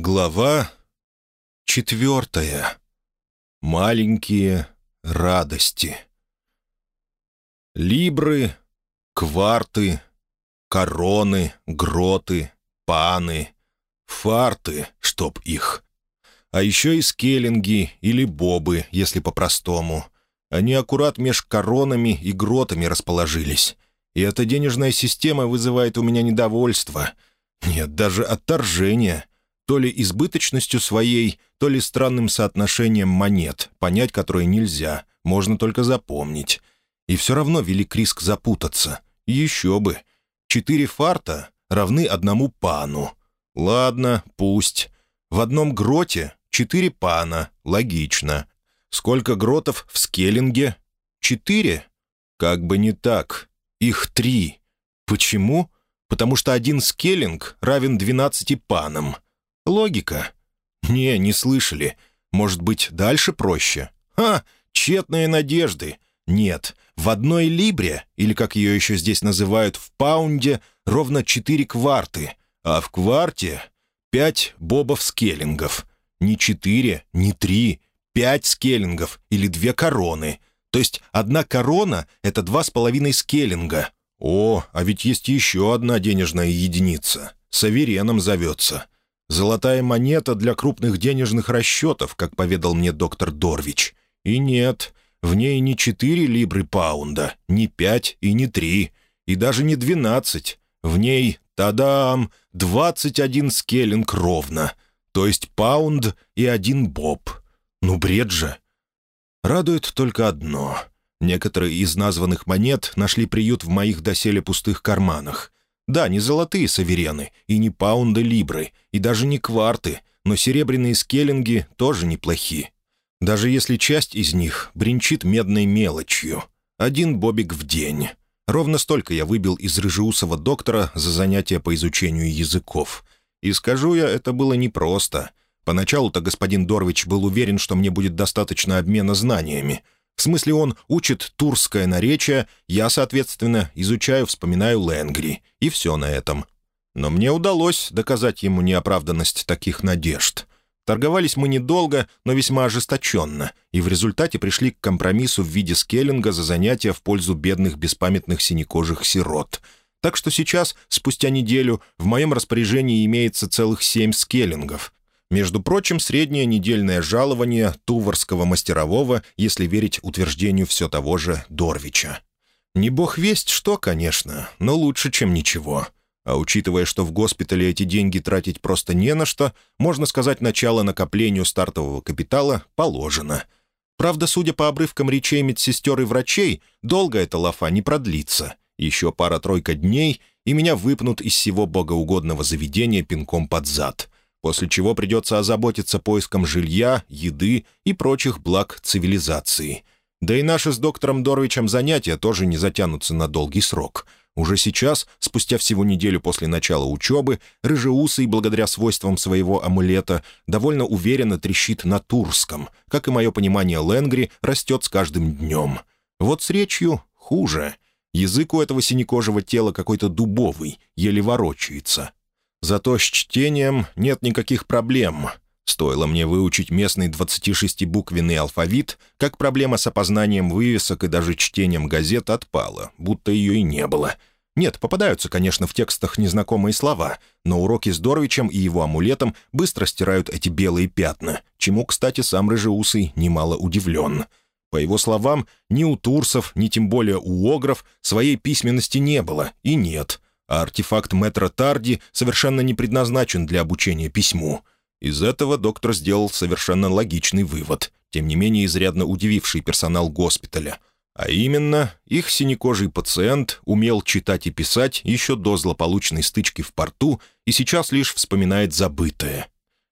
Глава четвертая. Маленькие радости. Либры, кварты, короны, гроты, паны, фарты, чтоб их. А еще и скеллинги или бобы, если по-простому. Они аккурат меж коронами и гротами расположились. И эта денежная система вызывает у меня недовольство. Нет, даже отторжение — то ли избыточностью своей, то ли странным соотношением монет, понять которые нельзя, можно только запомнить. И все равно велик риск запутаться. Еще бы. Четыре фарта равны одному пану. Ладно, пусть. В одном гроте четыре пана, логично. Сколько гротов в скеллинге? Четыре? Как бы не так. Их три. Почему? Потому что один скеллинг равен двенадцати панам — Логика? Не, не слышали. Может быть, дальше проще? Ха, тщетные надежды. Нет, в одной либре, или как ее еще здесь называют, в паунде, ровно четыре кварты, а в кварте пять бобов-скеллингов. Не четыре, не три, пять скеллингов или две короны. То есть одна корона — это два с половиной скеллинга. О, а ведь есть еще одна денежная единица. Савереном зовется — Золотая монета для крупных денежных расчетов, как поведал мне доктор Дорвич. И нет, в ней не четыре либры паунда, не пять и не три, и даже не двенадцать. В ней, тадам, двадцать один скеллинг ровно, то есть паунд и один боб. Ну, бред же. Радует только одно. Некоторые из названных монет нашли приют в моих доселе пустых карманах — да, не золотые саверены, и не паунды-либры, и даже не кварты, но серебряные скеллинги тоже неплохи. Даже если часть из них бренчит медной мелочью. Один бобик в день. Ровно столько я выбил из рыжеусого доктора за занятия по изучению языков. И скажу я, это было непросто. Поначалу-то господин Дорвич был уверен, что мне будет достаточно обмена знаниями — в смысле, он учит турское наречие, я, соответственно, изучаю, вспоминаю Ленгри, и все на этом. Но мне удалось доказать ему неоправданность таких надежд. Торговались мы недолго, но весьма ожесточенно, и в результате пришли к компромиссу в виде скеллинга за занятия в пользу бедных беспамятных синекожих сирот. Так что сейчас, спустя неделю, в моем распоряжении имеется целых семь скеллингов — между прочим, среднее недельное жалование туварского мастерового, если верить утверждению все того же Дорвича. Не бог весть что, конечно, но лучше, чем ничего. А учитывая, что в госпитале эти деньги тратить просто не на что, можно сказать, начало накоплению стартового капитала положено. Правда, судя по обрывкам речей медсестер и врачей, долго эта лафа не продлится. Еще пара-тройка дней, и меня выпнут из всего богоугодного заведения пинком под зад — после чего придется озаботиться поиском жилья, еды и прочих благ цивилизации. Да и наши с доктором Доровичем занятия тоже не затянутся на долгий срок. Уже сейчас, спустя всего неделю после начала учебы, рыжеусый, благодаря свойствам своего амулета, довольно уверенно трещит на турском, как и мое понимание Ленгри растет с каждым днем. Вот с речью хуже. Язык у этого синекожего тела какой-то дубовый, еле ворочается. Зато с чтением нет никаких проблем. Стоило мне выучить местный 26-буквенный алфавит, как проблема с опознанием вывесок и даже чтением газет отпала, будто ее и не было. Нет, попадаются, конечно, в текстах незнакомые слова, но уроки с Доровичем и его амулетом быстро стирают эти белые пятна, чему, кстати, сам Рыжеусый немало удивлен. По его словам, ни у турсов, ни тем более у огров своей письменности не было и нет — а артефакт Мэтра Тарди совершенно не предназначен для обучения письму. Из этого доктор сделал совершенно логичный вывод, тем не менее изрядно удививший персонал госпиталя. А именно, их синекожий пациент умел читать и писать еще до злополучной стычки в порту и сейчас лишь вспоминает забытое.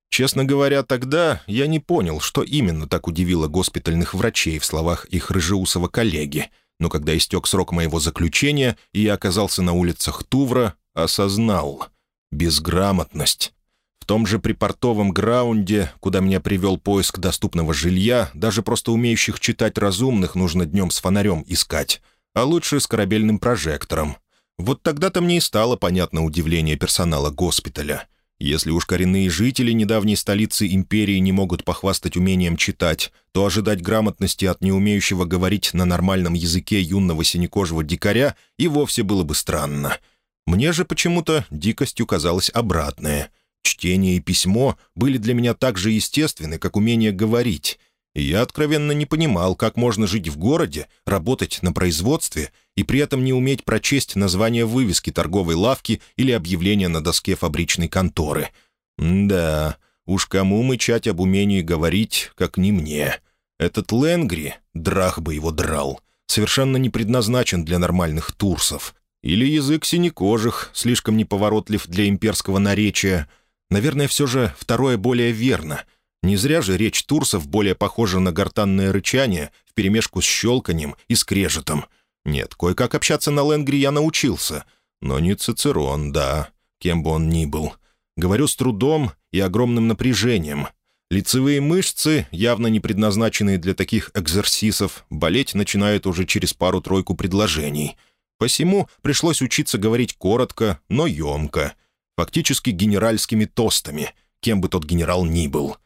Честно говоря, тогда я не понял, что именно так удивило госпитальных врачей в словах их рыжеусого коллеги — но когда истек срок моего заключения, и я оказался на улицах Тувра, осознал — безграмотность. В том же припортовом граунде, куда меня привел поиск доступного жилья, даже просто умеющих читать разумных нужно днем с фонарем искать, а лучше с корабельным прожектором. Вот тогда-то мне и стало понятно удивление персонала госпиталя. Если уж коренные жители недавней столицы империи не могут похвастать умением читать, то ожидать грамотности от неумеющего говорить на нормальном языке юного синекожего дикаря и вовсе было бы странно. Мне же почему-то дикостью казалось обратное. Чтение и письмо были для меня так же естественны, как умение говорить, и я откровенно не понимал, как можно жить в городе, работать на производстве и при этом не уметь прочесть название вывески торговой лавки или объявление на доске фабричной конторы. да, уж кому мычать об умении говорить, как не мне. Этот Ленгри, драх бы его драл, совершенно не предназначен для нормальных турсов. Или язык синекожих, слишком неповоротлив для имперского наречия. Наверное, все же второе более верно — не зря же речь турсов более похожа на гортанное рычание вперемешку с щелканием и скрежетом. Нет, кое-как общаться на ленгре я научился. Но не Цицерон, да, кем бы он ни был. Говорю с трудом и огромным напряжением. Лицевые мышцы, явно не предназначенные для таких экзерсисов, болеть начинают уже через пару-тройку предложений. Посему пришлось учиться говорить коротко, но емко. Фактически генеральскими тостами, кем бы тот генерал ни был.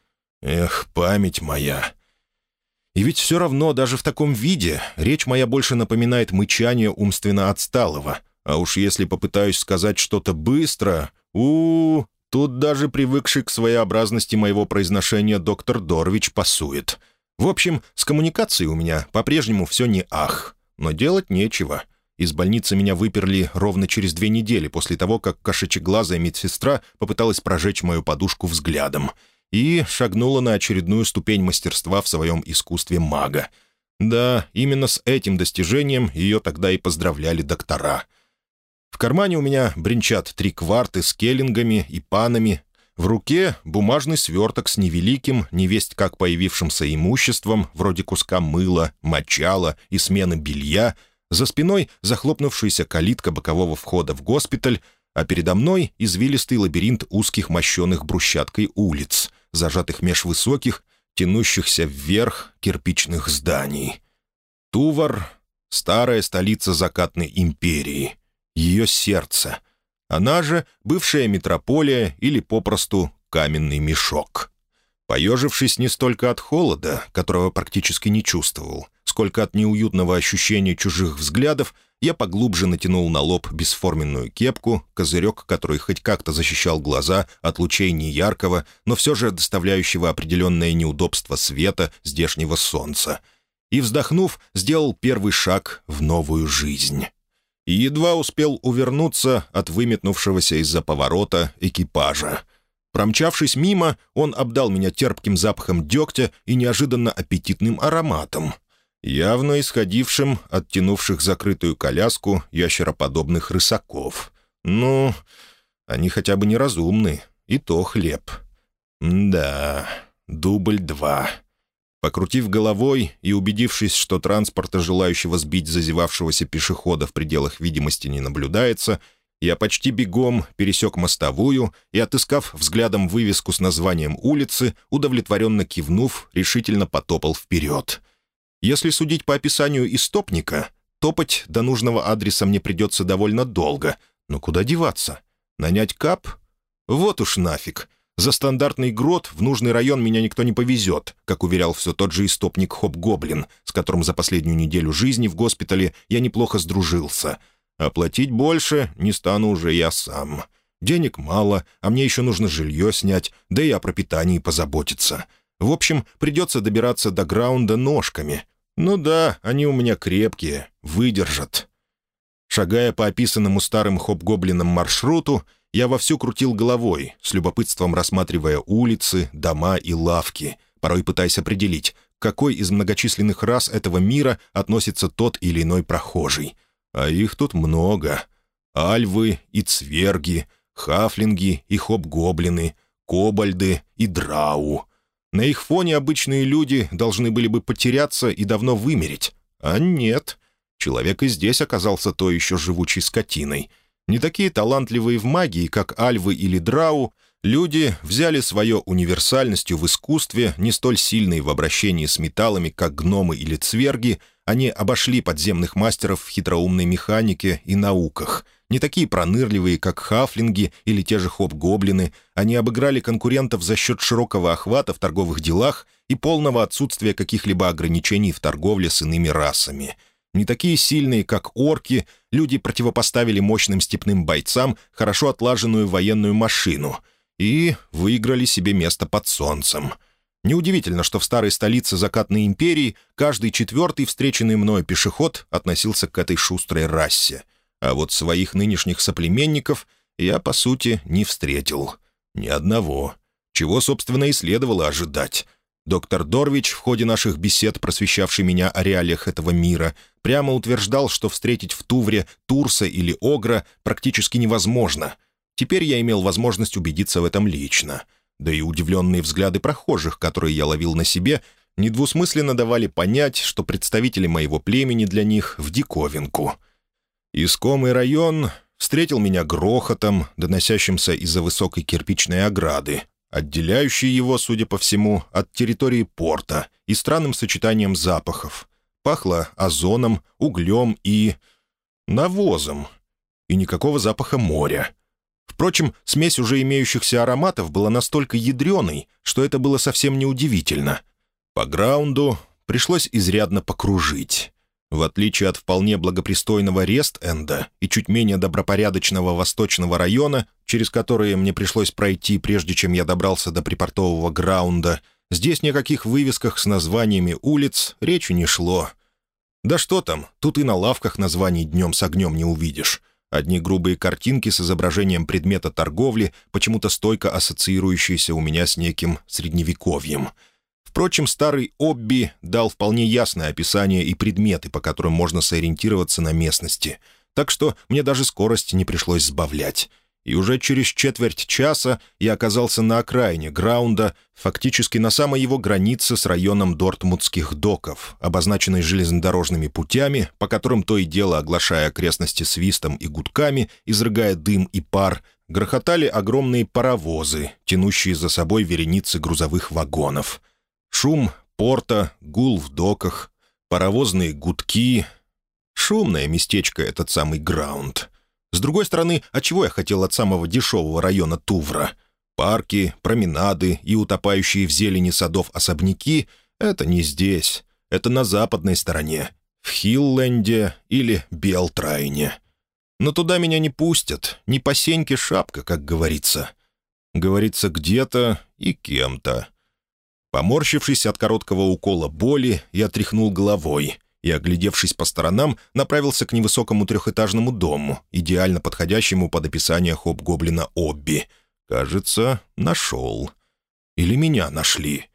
Эх, память моя. И ведь все равно, даже в таком виде, речь моя больше напоминает мычание умственно отсталого. А уж если попытаюсь сказать что-то быстро... у, -у, Тут даже привыкший к своеобразности моего произношения доктор Дорвич пасует. В общем, с коммуникацией у меня по-прежнему все не ах. Но делать нечего. Из больницы меня выперли ровно через две недели после того, как кошечеглазая медсестра попыталась прожечь мою подушку взглядом — и шагнула на очередную ступень мастерства в своем искусстве мага. Да, именно с этим достижением ее тогда и поздравляли доктора. В кармане у меня бренчат три кварты с келлингами и панами, в руке бумажный сверток с невеликим, невесть как появившимся имуществом, вроде куска мыла, мочала и смены белья, за спиной захлопнувшаяся калитка бокового входа в госпиталь, а передо мной извилистый лабиринт узких мощенных брусчаткой улиц зажатых меж высоких, тянущихся вверх кирпичных зданий. Тувар — старая столица закатной империи, ее сердце. Она же бывшая метрополия или попросту каменный мешок. Поежившись не столько от холода, которого практически не чувствовал, сколько от неуютного ощущения чужих взглядов, я поглубже натянул на лоб бесформенную кепку, козырек, который хоть как-то защищал глаза от лучей неяркого, но все же доставляющего определенное неудобство света здешнего солнца. И, вздохнув, сделал первый шаг в новую жизнь. И едва успел увернуться от выметнувшегося из-за поворота экипажа. Промчавшись мимо, он обдал меня терпким запахом дегтя и неожиданно аппетитным ароматом — явно исходившим от тянувших закрытую коляску ящероподобных рысаков. Ну, они хотя бы неразумны, и то хлеб. Да, дубль два. Покрутив головой и убедившись, что транспорта, желающего сбить зазевавшегося пешехода в пределах видимости, не наблюдается, я почти бегом пересек мостовую и, отыскав взглядом вывеску с названием улицы, удовлетворенно кивнув, решительно потопал вперед — если судить по описанию истопника, топать до нужного адреса мне придется довольно долго. Но куда деваться? Нанять кап? Вот уж нафиг. За стандартный грот в нужный район меня никто не повезет, как уверял все тот же истопник Хоп-Гоблин, с которым за последнюю неделю жизни в госпитале я неплохо сдружился. Оплатить больше не стану уже я сам. Денег мало, а мне еще нужно жилье снять, да и о пропитании позаботиться. В общем, придется добираться до граунда ножками, «Ну да, они у меня крепкие, выдержат». Шагая по описанному старым хоп-гоблином маршруту, я вовсю крутил головой, с любопытством рассматривая улицы, дома и лавки, порой пытаясь определить, к какой из многочисленных рас этого мира относится тот или иной прохожий. А их тут много. Альвы и цверги, хафлинги и хоп-гоблины, кобальды и драу — на их фоне обычные люди должны были бы потеряться и давно вымереть. А нет. Человек и здесь оказался то еще живучей скотиной. Не такие талантливые в магии, как альвы или драу, люди взяли свое универсальностью в искусстве, не столь сильные в обращении с металлами, как гномы или цверги, они обошли подземных мастеров в хитроумной механике и науках, не такие пронырливые, как хафлинги или те же хоп-гоблины, они обыграли конкурентов за счет широкого охвата в торговых делах и полного отсутствия каких-либо ограничений в торговле с иными расами. Не такие сильные, как орки, люди противопоставили мощным степным бойцам хорошо отлаженную военную машину и выиграли себе место под солнцем — Неудивительно, что в старой столице закатной империи каждый четвертый встреченный мной пешеход относился к этой шустрой расе. А вот своих нынешних соплеменников я, по сути, не встретил. Ни одного. Чего, собственно, и следовало ожидать. Доктор Дорвич, в ходе наших бесед, просвещавший меня о реалиях этого мира, прямо утверждал, что встретить в Тувре Турса или Огра практически невозможно. Теперь я имел возможность убедиться в этом лично — да и удивленные взгляды прохожих, которые я ловил на себе, недвусмысленно давали понять, что представители моего племени для них в диковинку. Искомый район встретил меня грохотом, доносящимся из-за высокой кирпичной ограды, отделяющей его, судя по всему, от территории порта и странным сочетанием запахов. Пахло озоном, углем и... навозом. И никакого запаха моря. Впрочем, смесь уже имеющихся ароматов была настолько ядреной, что это было совсем неудивительно. По граунду пришлось изрядно покружить. В отличие от вполне благопристойного Рест-Энда и чуть менее добропорядочного восточного района, через которые мне пришлось пройти, прежде чем я добрался до припортового граунда, здесь никаких вывесках с названиями улиц речи не шло. Да что там, тут и на лавках названий днем с огнем не увидишь. Одни грубые картинки с изображением предмета торговли, почему-то стойко ассоциирующиеся у меня с неким средневековьем. Впрочем, старый Обби дал вполне ясное описание и предметы, по которым можно сориентироваться на местности. Так что мне даже скорость не пришлось сбавлять и уже через четверть часа я оказался на окраине граунда, фактически на самой его границе с районом Дортмутских доков, обозначенной железнодорожными путями, по которым то и дело, оглашая окрестности свистом и гудками, изрыгая дым и пар, грохотали огромные паровозы, тянущие за собой вереницы грузовых вагонов. Шум порта, гул в доках, паровозные гудки. Шумное местечко этот самый граунд — с другой стороны, а чего я хотел от самого дешевого района Тувра? Парки, променады и утопающие в зелени садов особняки — это не здесь. Это на западной стороне, в Хилленде или Белтрайне. Но туда меня не пустят, не по сеньке шапка, как говорится. Говорится где-то и кем-то. Поморщившись от короткого укола боли, я тряхнул головой — и, оглядевшись по сторонам, направился к невысокому трехэтажному дому, идеально подходящему под описание хоп-гоблина Обби. Кажется, нашел. Или меня нашли.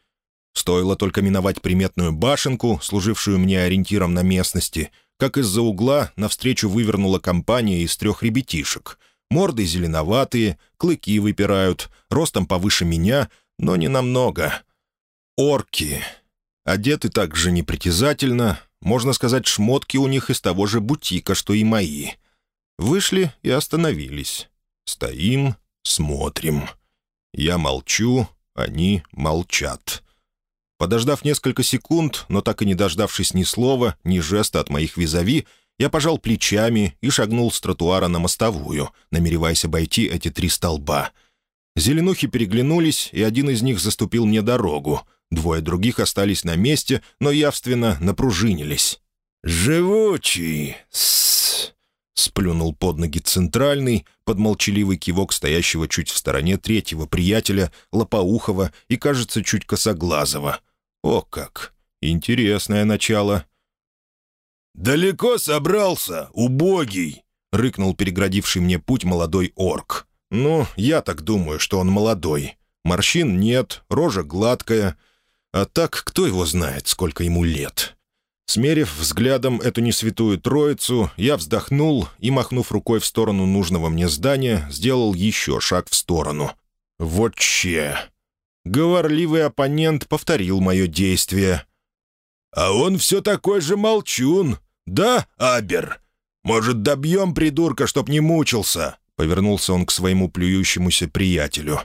Стоило только миновать приметную башенку, служившую мне ориентиром на местности, как из-за угла навстречу вывернула компания из трех ребятишек. Морды зеленоватые, клыки выпирают, ростом повыше меня, но не намного. Орки. Одеты так же непритязательно, можно сказать, шмотки у них из того же бутика, что и мои. Вышли и остановились. Стоим, смотрим. Я молчу, они молчат. Подождав несколько секунд, но так и не дождавшись ни слова, ни жеста от моих визави, я пожал плечами и шагнул с тротуара на мостовую, намереваясь обойти эти три столба. Зеленухи переглянулись, и один из них заступил мне дорогу — Двое других остались на месте, но явственно напружинились. «Живучий! С сплюнул под ноги центральный, под молчаливый кивок стоящего чуть в стороне третьего приятеля, лопоухого и, кажется, чуть косоглазого. О как! Интересное начало. «Далеко собрался, убогий!» — рыкнул переградивший мне путь молодой орк. «Ну, я так думаю, что он молодой. Морщин нет, рожа гладкая, а так, кто его знает, сколько ему лет? Смерив взглядом эту несвятую троицу, я вздохнул и, махнув рукой в сторону нужного мне здания, сделал еще шаг в сторону. Вот че! Говорливый оппонент повторил мое действие. «А он все такой же молчун, да, Абер? Может, добьем придурка, чтоб не мучился?» Повернулся он к своему плюющемуся приятелю.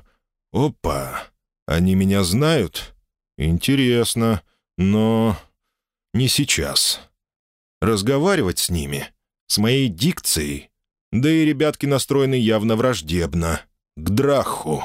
«Опа! Они меня знают?» «Интересно, но не сейчас. Разговаривать с ними, с моей дикцией, Да и ребятки настроены явно враждебно. К драху.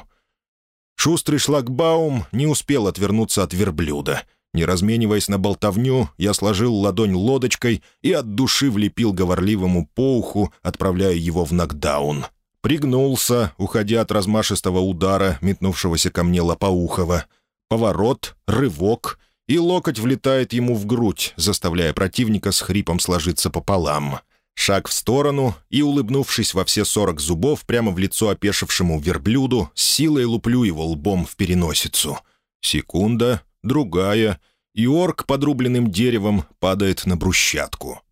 Шустрый шлагбаум не успел отвернуться от верблюда. Не размениваясь на болтовню, я сложил ладонь лодочкой и от души влепил говорливому по уху, отправляя его в нокдаун. Пригнулся, уходя от размашистого удара, метнувшегося ко мне Лопоухова. Поворот, рывок, и локоть влетает ему в грудь, заставляя противника с хрипом сложиться пополам. Шаг в сторону и, улыбнувшись во все сорок зубов прямо в лицо опешившему верблюду, с силой луплю его лбом в переносицу. Секунда, другая, и орк подрубленным деревом падает на брусчатку.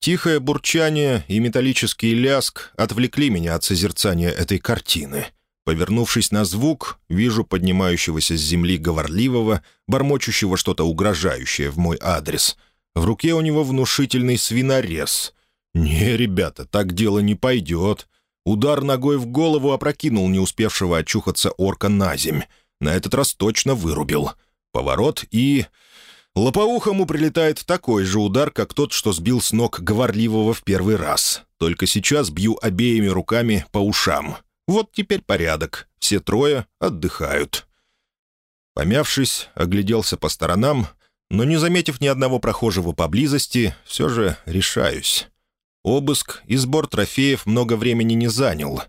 Тихое бурчание и металлический ляск отвлекли меня от созерцания этой картины. Повернувшись на звук, вижу поднимающегося с земли говорливого, бормочущего что-то угрожающее в мой адрес. В руке у него внушительный свинорез — «Не, ребята, так дело не пойдет». Удар ногой в голову опрокинул не успевшего очухаться орка на земь. На этот раз точно вырубил. Поворот и... Лопоухому прилетает такой же удар, как тот, что сбил с ног говорливого в первый раз. Только сейчас бью обеими руками по ушам. Вот теперь порядок. Все трое отдыхают. Помявшись, огляделся по сторонам, но, не заметив ни одного прохожего поблизости, все же решаюсь. Обыск и сбор трофеев много времени не занял.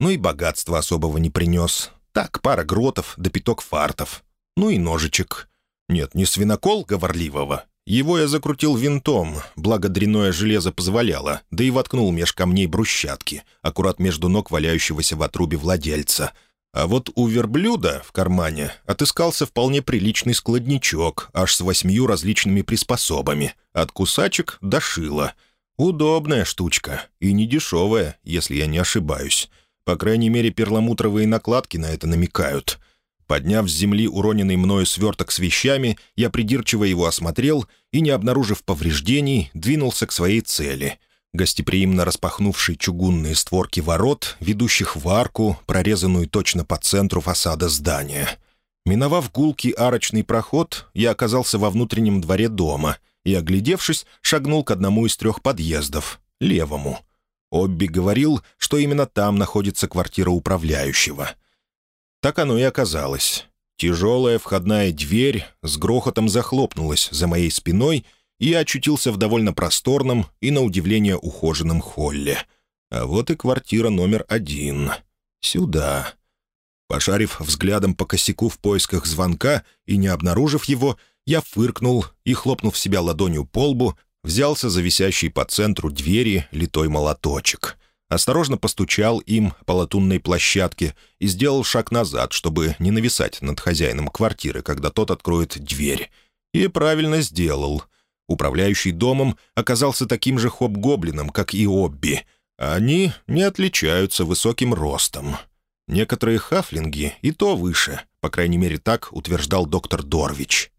Ну и богатства особого не принес. Так, пара гротов да пяток фартов. Ну и ножичек. Нет, не свинокол говорливого. Его я закрутил винтом, благо дряное железо позволяло, да и воткнул меж камней брусчатки, аккурат между ног валяющегося в отрубе владельца. А вот у верблюда в кармане отыскался вполне приличный складничок, аж с восьмью различными приспособами, от кусачек до шила — Удобная штучка. И не дешевая, если я не ошибаюсь. По крайней мере, перламутровые накладки на это намекают. Подняв с земли уроненный мною сверток с вещами, я придирчиво его осмотрел и, не обнаружив повреждений, двинулся к своей цели. Гостеприимно распахнувший чугунные створки ворот, ведущих в арку, прорезанную точно по центру фасада здания. Миновав гулкий арочный проход, я оказался во внутреннем дворе дома — и, оглядевшись, шагнул к одному из трех подъездов, левому. Обби говорил, что именно там находится квартира управляющего. Так оно и оказалось. Тяжелая входная дверь с грохотом захлопнулась за моей спиной, и я очутился в довольно просторном и, на удивление, ухоженном холле. А вот и квартира номер один. Сюда. Пошарив взглядом по косяку в поисках звонка и не обнаружив его, я фыркнул и, хлопнув себя ладонью по лбу, взялся за висящий по центру двери литой молоточек. Осторожно постучал им по латунной площадке и сделал шаг назад, чтобы не нависать над хозяином квартиры, когда тот откроет дверь. И правильно сделал. Управляющий домом оказался таким же хоп-гоблином, как и Обби. Они не отличаются высоким ростом. Некоторые хафлинги и то выше, по крайней мере так утверждал доктор Дорвич.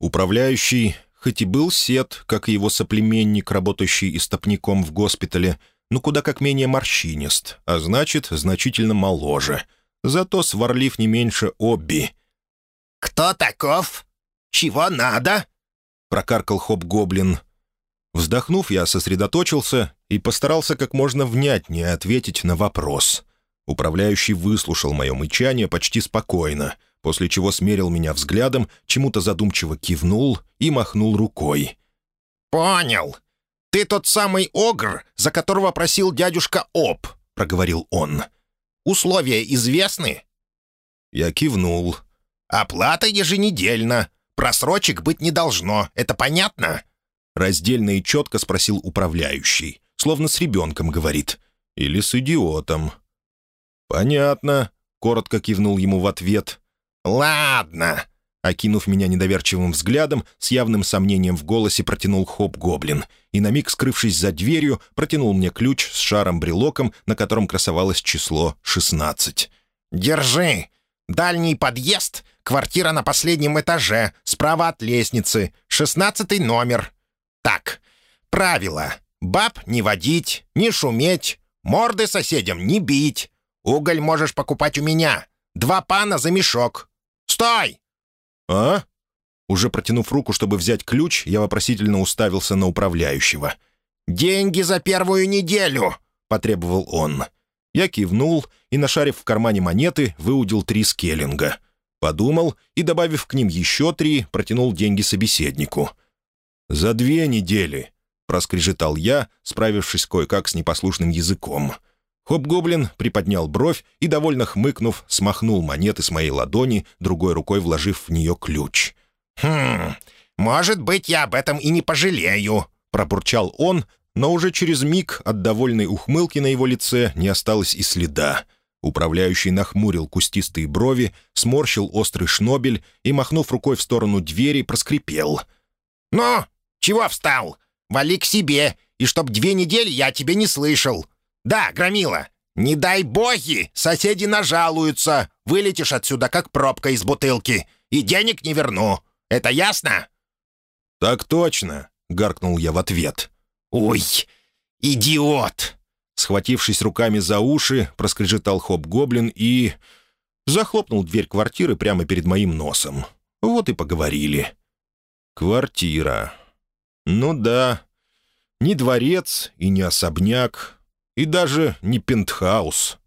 Управляющий, хоть и был сед, как и его соплеменник, работающий истопником в госпитале, но куда как менее морщинист, а значит, значительно моложе. Зато сварлив не меньше Обби. «Кто таков? Чего надо?» — прокаркал Хоп-Гоблин. Вздохнув, я сосредоточился и постарался как можно внятнее ответить на вопрос. Управляющий выслушал мое мычание почти спокойно — после чего смерил меня взглядом, чему-то задумчиво кивнул и махнул рукой. «Понял. Ты тот самый огр, за которого просил дядюшка Оп», — проговорил он. «Условия известны?» Я кивнул. «Оплата еженедельно. Просрочек быть не должно. Это понятно?» Раздельно и четко спросил управляющий, словно с ребенком говорит. Или с идиотом. «Понятно», — коротко кивнул ему в ответ. «Ладно», — окинув меня недоверчивым взглядом, с явным сомнением в голосе протянул Хоп-Гоблин и, на миг скрывшись за дверью, протянул мне ключ с шаром-брелоком, на котором красовалось число 16. «Держи! Дальний подъезд, квартира на последнем этаже, справа от лестницы, шестнадцатый номер. Так, правило. Баб не водить, не шуметь, морды соседям не бить. Уголь можешь покупать у меня. Два пана за мешок. «Стой!» «А?» Уже протянув руку, чтобы взять ключ, я вопросительно уставился на управляющего. «Деньги за первую неделю!» — потребовал он. Я кивнул и, нашарив в кармане монеты, выудил три скеллинга. Подумал и, добавив к ним еще три, протянул деньги собеседнику. «За две недели», — проскрежетал я, справившись кое-как с непослушным языком. Хоп-гоблин приподнял бровь и, довольно хмыкнув, смахнул монеты с моей ладони, другой рукой вложив в нее ключ. «Хм, может быть, я об этом и не пожалею», — пробурчал он, но уже через миг от довольной ухмылки на его лице не осталось и следа. Управляющий нахмурил кустистые брови, сморщил острый шнобель и, махнув рукой в сторону двери, проскрипел. «Ну, чего встал? Вали к себе, и чтоб две недели я тебя не слышал. «Да, Громила, не дай боги, соседи нажалуются, вылетишь отсюда, как пробка из бутылки, и денег не верну. Это ясно?» «Так точно», — гаркнул я в ответ. «Ой, идиот!» Схватившись руками за уши, проскрежетал хоп-гоблин и... Захлопнул дверь квартиры прямо перед моим носом. Вот и поговорили. Квартира. Ну да, не дворец и не особняк, и даже не пентхаус.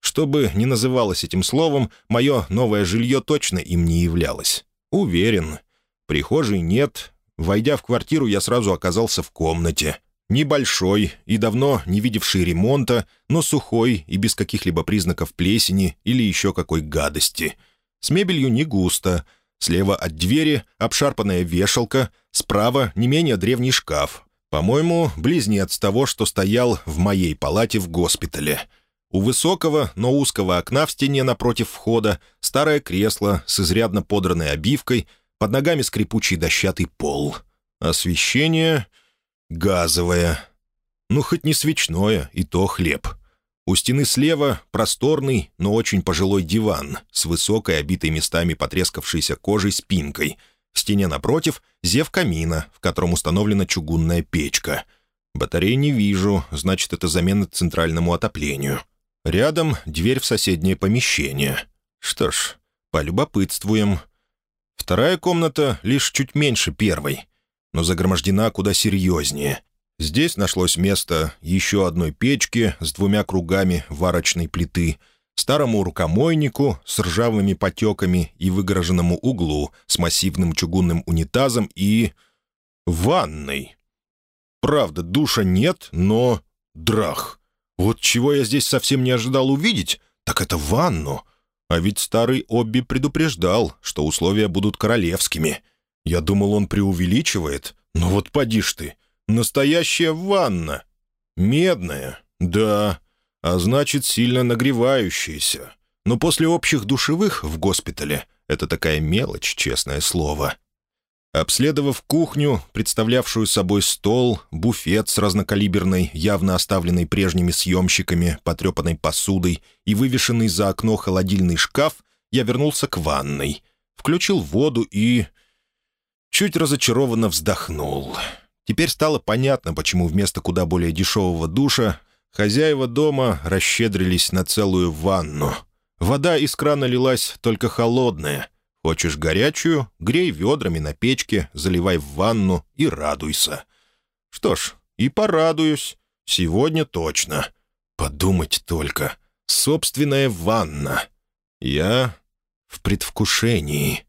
Что бы ни называлось этим словом, мое новое жилье точно им не являлось. Уверен. Прихожей нет. Войдя в квартиру, я сразу оказался в комнате. Небольшой и давно не видевший ремонта, но сухой и без каких-либо признаков плесени или еще какой гадости. С мебелью не густо. Слева от двери обшарпанная вешалка, справа не менее древний шкаф, по-моему, близнец того, что стоял в моей палате в госпитале. У высокого, но узкого окна в стене напротив входа старое кресло с изрядно подранной обивкой, под ногами скрипучий дощатый пол. Освещение газовое. Ну, хоть не свечное, и то хлеб. У стены слева просторный, но очень пожилой диван с высокой, обитой местами потрескавшейся кожей спинкой — стене напротив — зев камина, в котором установлена чугунная печка. Батарей не вижу, значит, это замена центральному отоплению. Рядом дверь в соседнее помещение. Что ж, полюбопытствуем. Вторая комната лишь чуть меньше первой, но загромождена куда серьезнее. Здесь нашлось место еще одной печки с двумя кругами варочной плиты — старому рукомойнику с ржавыми потеками и выгороженному углу с массивным чугунным унитазом и... ванной. Правда, душа нет, но... драх. Вот чего я здесь совсем не ожидал увидеть, так это ванну. А ведь старый Обби предупреждал, что условия будут королевскими. Я думал, он преувеличивает, но вот поди ж ты. Настоящая ванна. Медная, да, а значит, сильно нагревающиеся. Но после общих душевых в госпитале это такая мелочь, честное слово. Обследовав кухню, представлявшую собой стол, буфет с разнокалиберной, явно оставленной прежними съемщиками, потрепанной посудой и вывешенный за окно холодильный шкаф, я вернулся к ванной, включил воду и... чуть разочарованно вздохнул. Теперь стало понятно, почему вместо куда более дешевого душа Хозяева дома расщедрились на целую ванну. Вода из крана лилась только холодная. Хочешь горячую — грей ведрами на печке, заливай в ванну и радуйся. Что ж, и порадуюсь. Сегодня точно. Подумать только. Собственная ванна. Я в предвкушении.